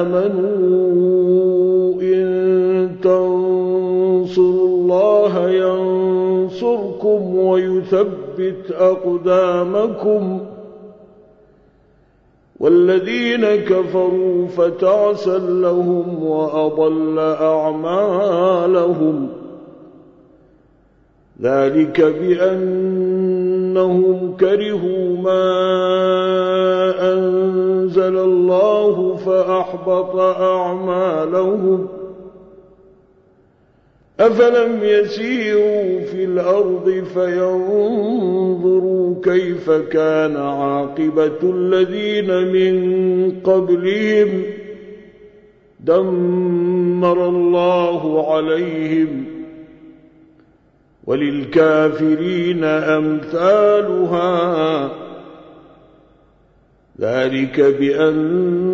آمنوا إن تنصروا الله ينصركم ويثبت أقدامكم والذين كفروا فتعسا لهم وأضل أعمالهم ذلك بأنهم كرهوا ما أنزل الله فأحبط أعمالهم أفلم يسيروا في الأرض فينظروا كيف كان عاقبة الذين من قبلهم دمر الله عليهم وللكافرين أمثالها ذلك بأن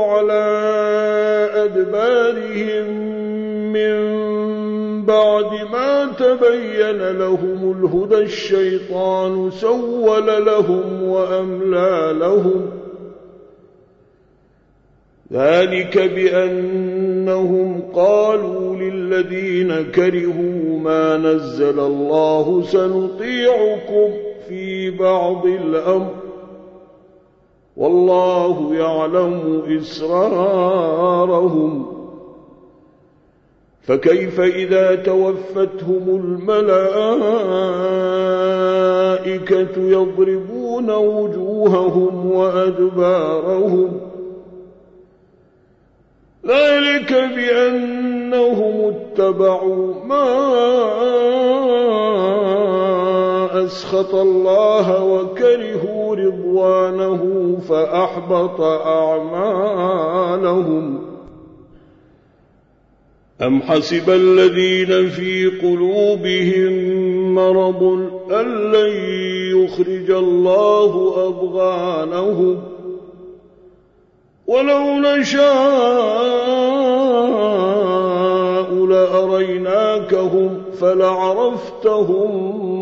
على أدبارهم من بعد ما تبين لهم الهدى الشيطان سول لهم وأملى لهم. ذلك بأنهم قالوا للذين كرهوا ما نزل الله سنطيعكم في بعض الأمر. والله يعلم إسرارهم. فكيف إذا توفتهم الملائكة يضربون وجوههم وأدبارهم؟ ذلك بأنهم اتبعوا ما أسخط الله وكرهوا رضوانه فأحبط أعمالهم. أم حسب الذين في قلوبهم مرض أن لن ليخرج الله أضغانهم؟ ولو نشاء لأريناكهم فلعرفتهم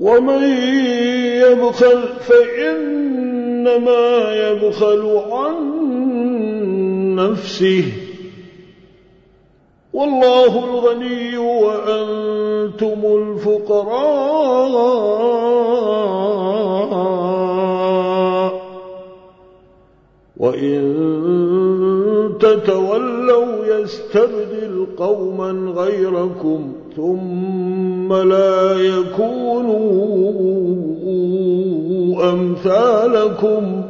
ومن يبخل فإنما يبخل عن نفسه. والله الغني وأنتم الفقراء. وإن تتولوا يستبدل قوما غيركم. ثم لا يكونوا أمثالكم.